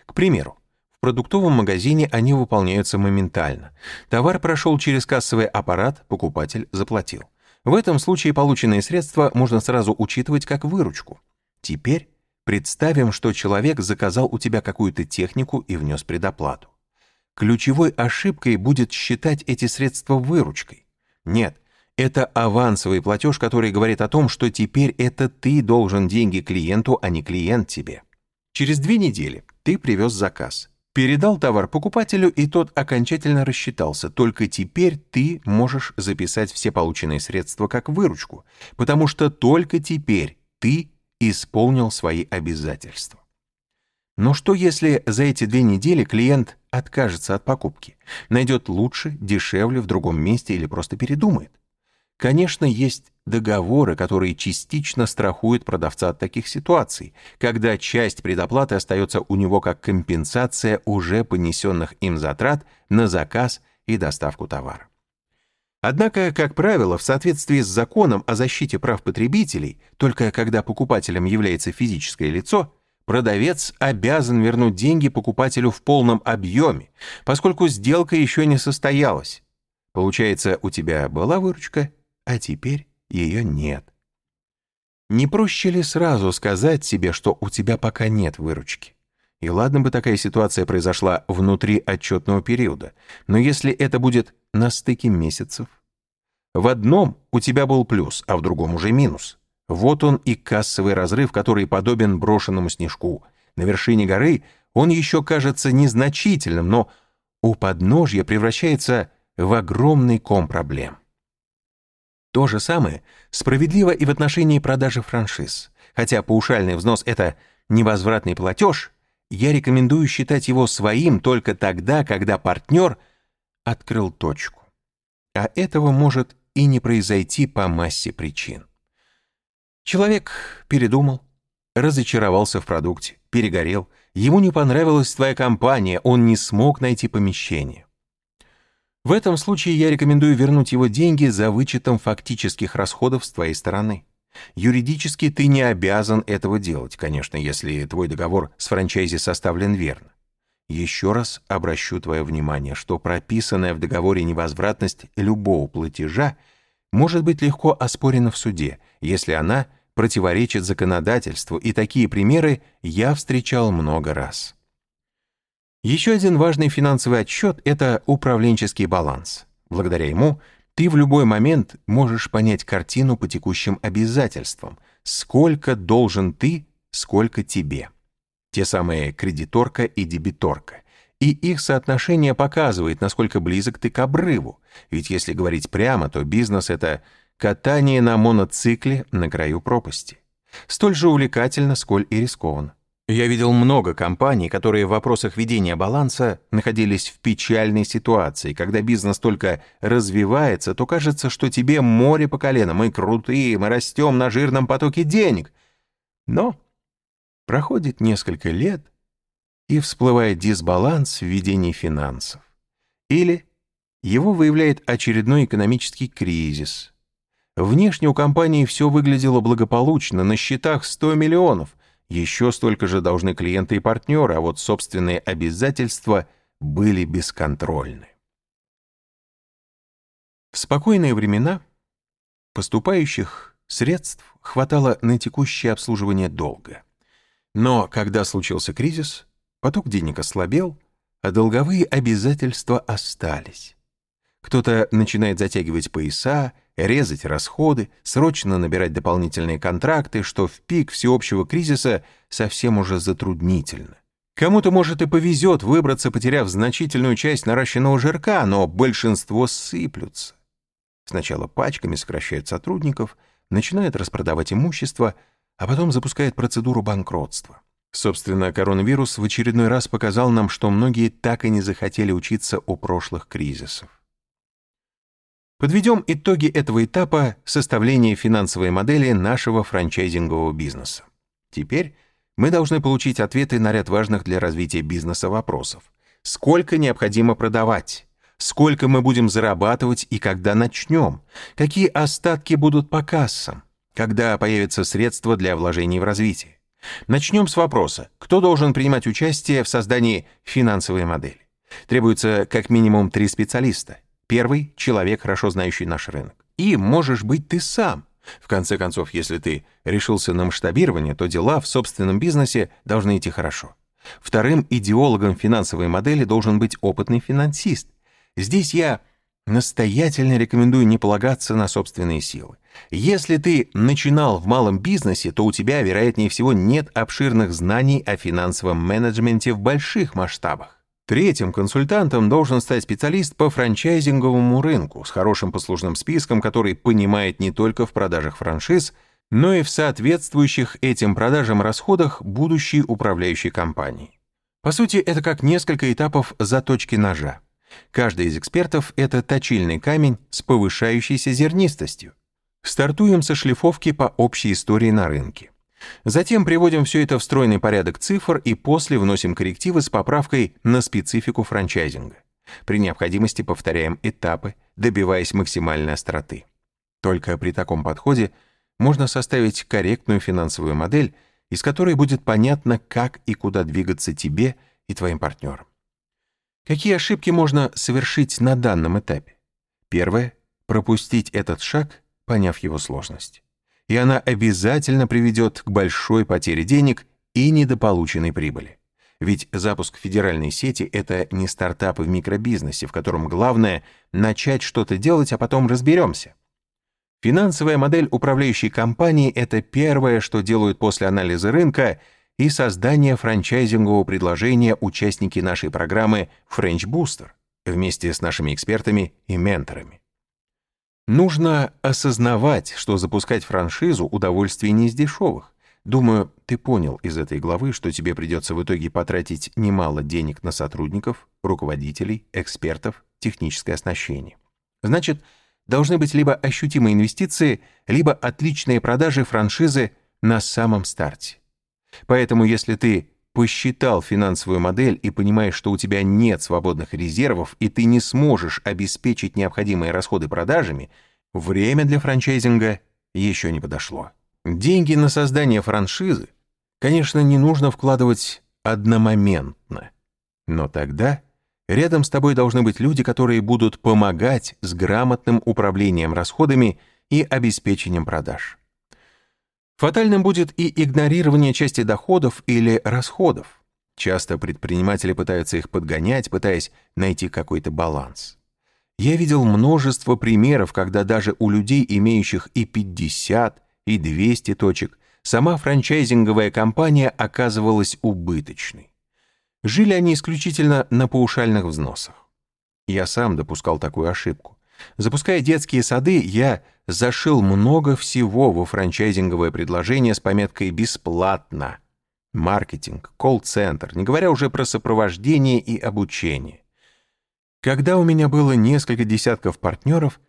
К примеру, в продуктовом магазине они выполняются моментально. Товар прошел через кассовый аппарат, покупатель заплатил. В этом случае полученные средства можно сразу учитывать как выручку. Теперь представим, что человек заказал у тебя какую-то технику и внес предоплату. Ключевой ошибкой будет считать эти средства выручкой. Нет, это авансовый платеж, который говорит о том, что теперь это ты должен деньги клиенту, а не клиент тебе. Через две недели ты привез заказ. Передал товар покупателю, и тот окончательно рассчитался. Только теперь ты можешь записать все полученные средства как выручку, потому что только теперь ты исполнил свои обязательства. Но что если за эти две недели клиент откажется от покупки, найдет лучше, дешевле в другом месте или просто передумает? Конечно, есть договоры, которые частично страхуют продавца от таких ситуаций, когда часть предоплаты остается у него как компенсация уже понесенных им затрат на заказ и доставку товара. Однако, как правило, в соответствии с законом о защите прав потребителей, только когда покупателем является физическое лицо, продавец обязан вернуть деньги покупателю в полном объеме, поскольку сделка еще не состоялась. Получается, у тебя была выручка, а теперь ее нет. Не проще ли сразу сказать себе, что у тебя пока нет выручки? И ладно бы такая ситуация произошла внутри отчетного периода, но если это будет на стыке месяцев? В одном у тебя был плюс, а в другом уже минус. Вот он и кассовый разрыв, который подобен брошенному снежку. На вершине горы он еще кажется незначительным, но у подножья превращается в огромный ком проблем. То же самое справедливо и в отношении продажи франшиз. Хотя паушальный взнос — это невозвратный платеж, я рекомендую считать его своим только тогда, когда партнер открыл точку. А этого может и не произойти по массе причин. Человек передумал, разочаровался в продукте, перегорел, ему не понравилась твоя компания, он не смог найти помещение. В этом случае я рекомендую вернуть его деньги за вычетом фактических расходов с твоей стороны. Юридически ты не обязан этого делать, конечно, если твой договор с франчайзи составлен верно. Еще раз обращу твое внимание, что прописанная в договоре невозвратность любого платежа может быть легко оспорена в суде, если она противоречит законодательству, и такие примеры я встречал много раз. Еще один важный финансовый отчет — это управленческий баланс. Благодаря ему ты в любой момент можешь понять картину по текущим обязательствам, сколько должен ты, сколько тебе. Те самые кредиторка и дебиторка. И их соотношение показывает, насколько близок ты к обрыву. Ведь если говорить прямо, то бизнес — это катание на моноцикле на краю пропасти. Столь же увлекательно, сколь и рискованно. Я видел много компаний, которые в вопросах ведения баланса находились в печальной ситуации. Когда бизнес только развивается, то кажется, что тебе море по колено, мы крутые, мы растем на жирном потоке денег. Но проходит несколько лет, и всплывает дисбаланс в ведении финансов. Или его выявляет очередной экономический кризис. Внешне у компании все выглядело благополучно, на счетах 100 миллионов, еще столько же должны клиенты и партнеры, а вот собственные обязательства были бесконтрольны. В спокойные времена поступающих средств хватало на текущее обслуживание долга. Но когда случился кризис, поток денег ослабел, а долговые обязательства остались. Кто-то начинает затягивать пояса, резать расходы, срочно набирать дополнительные контракты, что в пик всеобщего кризиса совсем уже затруднительно. Кому-то, может, и повезет выбраться, потеряв значительную часть наращенного жирка, но большинство сыплются. Сначала пачками сокращают сотрудников, начинают распродавать имущество, а потом запускают процедуру банкротства. Собственно, коронавирус в очередной раз показал нам, что многие так и не захотели учиться у прошлых кризисов. Подведем итоги этого этапа составления финансовой модели нашего франчайзингового бизнеса. Теперь мы должны получить ответы на ряд важных для развития бизнеса вопросов. Сколько необходимо продавать? Сколько мы будем зарабатывать и когда начнем? Какие остатки будут по кассам? Когда появятся средства для вложений в развитие? Начнем с вопроса, кто должен принимать участие в создании финансовой модели? Требуется как минимум три специалиста – Первый — человек, хорошо знающий наш рынок. И можешь быть ты сам. В конце концов, если ты решился на масштабирование, то дела в собственном бизнесе должны идти хорошо. Вторым идеологом финансовой модели должен быть опытный финансист. Здесь я настоятельно рекомендую не полагаться на собственные силы. Если ты начинал в малом бизнесе, то у тебя, вероятнее всего, нет обширных знаний о финансовом менеджменте в больших масштабах. Третьим консультантом должен стать специалист по франчайзинговому рынку с хорошим послужным списком, который понимает не только в продажах франшиз, но и в соответствующих этим продажам расходах будущей управляющей компании. По сути, это как несколько этапов заточки ножа. Каждый из экспертов — это точильный камень с повышающейся зернистостью. Стартуем со шлифовки по общей истории на рынке. Затем приводим все это в стройный порядок цифр и после вносим коррективы с поправкой на специфику франчайзинга. При необходимости повторяем этапы, добиваясь максимальной остроты. Только при таком подходе можно составить корректную финансовую модель, из которой будет понятно, как и куда двигаться тебе и твоим партнерам. Какие ошибки можно совершить на данном этапе? Первое — пропустить этот шаг, поняв его сложность и она обязательно приведет к большой потере денег и недополученной прибыли. Ведь запуск федеральной сети — это не стартап в микробизнесе, в котором главное — начать что-то делать, а потом разберемся. Финансовая модель управляющей компании — это первое, что делают после анализа рынка и создания франчайзингового предложения участники нашей программы French Booster вместе с нашими экспертами и менторами. Нужно осознавать, что запускать франшизу – удовольствие не из дешевых. Думаю, ты понял из этой главы, что тебе придется в итоге потратить немало денег на сотрудников, руководителей, экспертов, техническое оснащение. Значит, должны быть либо ощутимые инвестиции, либо отличные продажи франшизы на самом старте. Поэтому если ты посчитал финансовую модель и понимаешь, что у тебя нет свободных резервов и ты не сможешь обеспечить необходимые расходы продажами, время для франчайзинга еще не подошло. Деньги на создание франшизы, конечно, не нужно вкладывать одномоментно, но тогда рядом с тобой должны быть люди, которые будут помогать с грамотным управлением расходами и обеспечением продаж. Фатальным будет и игнорирование части доходов или расходов. Часто предприниматели пытаются их подгонять, пытаясь найти какой-то баланс. Я видел множество примеров, когда даже у людей, имеющих и 50, и 200 точек, сама франчайзинговая компания оказывалась убыточной. Жили они исключительно на паушальных взносах. Я сам допускал такую ошибку. Запуская детские сады, я зашил много всего во франчайзинговое предложение с пометкой «бесплатно». Маркетинг, колл-центр, не говоря уже про сопровождение и обучение. Когда у меня было несколько десятков партнеров,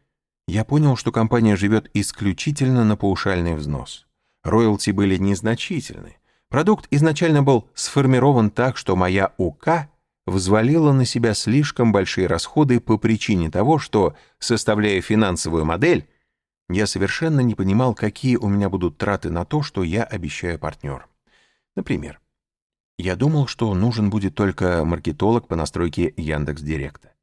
я понял, что компания живет исключительно на паушальный взнос. Роялти были незначительны. Продукт изначально был сформирован так, что моя УК взвалила на себя слишком большие расходы по причине того, что, составляя финансовую модель, я совершенно не понимал, какие у меня будут траты на то, что я обещаю партнерам. Например, я думал, что нужен будет только маркетолог по настройке Яндекс.Директа.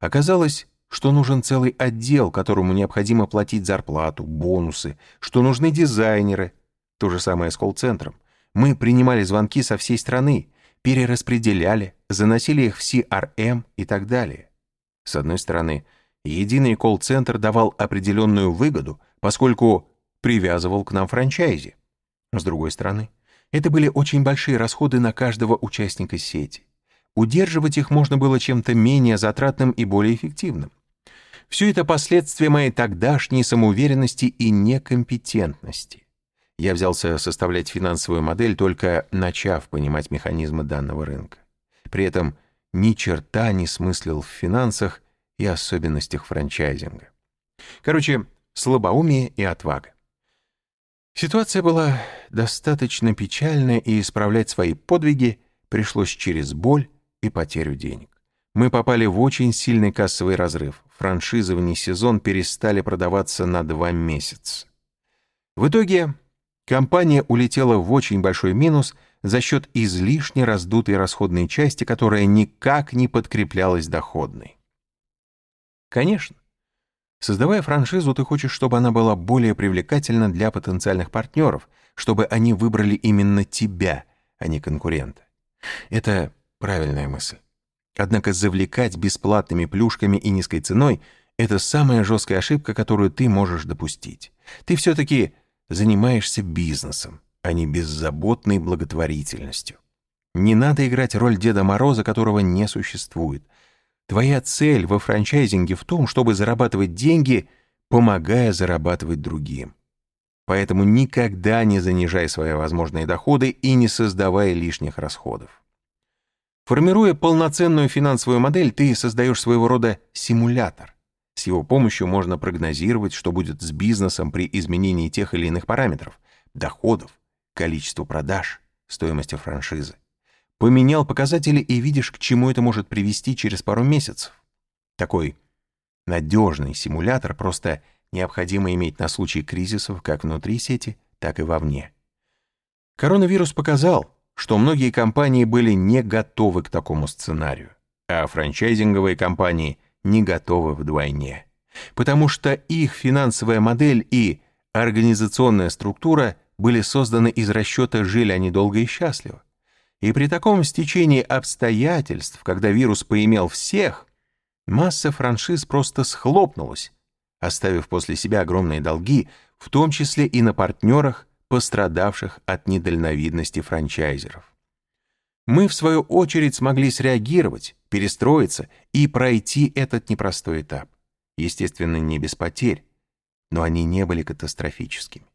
Оказалось, что нужен целый отдел, которому необходимо платить зарплату, бонусы, что нужны дизайнеры. То же самое с колл-центром. Мы принимали звонки со всей страны, перераспределяли, заносили их в CRM и так далее. С одной стороны, единый колл-центр давал определенную выгоду, поскольку привязывал к нам франчайзи. С другой стороны, это были очень большие расходы на каждого участника сети. Удерживать их можно было чем-то менее затратным и более эффективным. Все это последствия моей тогдашней самоуверенности и некомпетентности. Я взялся составлять финансовую модель, только начав понимать механизмы данного рынка. При этом ни черта не смыслил в финансах и особенностях франчайзинга. Короче, слабоумие и отвага. Ситуация была достаточно печальная, и исправлять свои подвиги пришлось через боль, и потерю денег. Мы попали в очень сильный кассовый разрыв. Франшизы вне сезон перестали продаваться на два месяца. В итоге компания улетела в очень большой минус за счет излишне раздутой расходной части, которая никак не подкреплялась доходной. Конечно, создавая франшизу, ты хочешь, чтобы она была более привлекательна для потенциальных партнеров, чтобы они выбрали именно тебя, а не конкурента. Это Правильная мысль. Однако завлекать бесплатными плюшками и низкой ценой — это самая жесткая ошибка, которую ты можешь допустить. Ты все-таки занимаешься бизнесом, а не беззаботной благотворительностью. Не надо играть роль Деда Мороза, которого не существует. Твоя цель во франчайзинге в том, чтобы зарабатывать деньги, помогая зарабатывать другим. Поэтому никогда не занижай свои возможные доходы и не создавай лишних расходов. Формируя полноценную финансовую модель, ты создаешь своего рода симулятор. С его помощью можно прогнозировать, что будет с бизнесом при изменении тех или иных параметров – доходов, количества продаж, стоимости франшизы. Поменял показатели и видишь, к чему это может привести через пару месяцев. Такой надежный симулятор просто необходимо иметь на случай кризисов как внутри сети, так и вовне. Коронавирус показал – что многие компании были не готовы к такому сценарию, а франчайзинговые компании не готовы вдвойне, потому что их финансовая модель и организационная структура были созданы из расчета «жили они долго и счастливо». И при таком стечении обстоятельств, когда вирус поимел всех, масса франшиз просто схлопнулась, оставив после себя огромные долги, в том числе и на партнерах, пострадавших от недальновидности франчайзеров. Мы, в свою очередь, смогли среагировать, перестроиться и пройти этот непростой этап. Естественно, не без потерь, но они не были катастрофическими.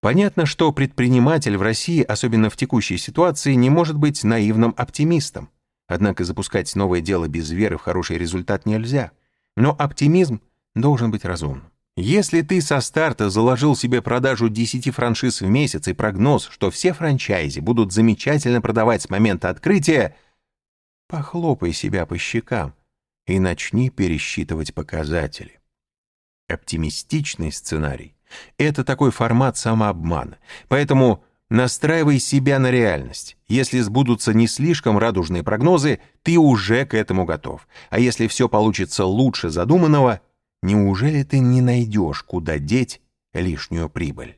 Понятно, что предприниматель в России, особенно в текущей ситуации, не может быть наивным оптимистом. Однако запускать новое дело без веры в хороший результат нельзя. Но оптимизм должен быть разумным. Если ты со старта заложил себе продажу 10 франшиз в месяц и прогноз, что все франчайзи будут замечательно продавать с момента открытия, похлопай себя по щекам и начни пересчитывать показатели. Оптимистичный сценарий — это такой формат самообмана, поэтому настраивай себя на реальность. Если сбудутся не слишком радужные прогнозы, ты уже к этому готов, а если все получится лучше задуманного — Неужели ты не найдешь, куда деть лишнюю прибыль?